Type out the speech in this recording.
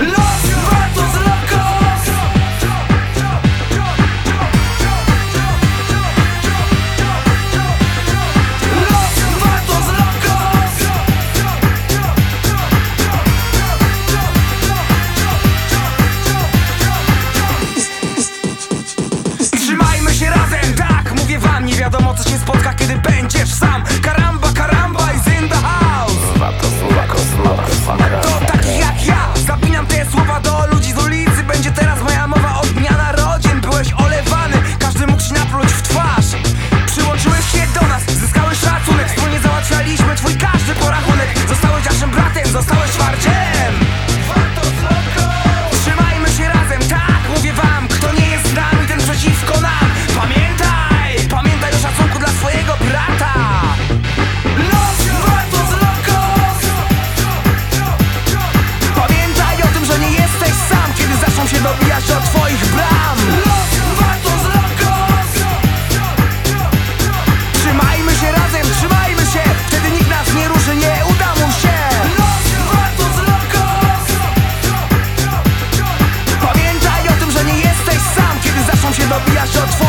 ¡No! Zabijasz otwór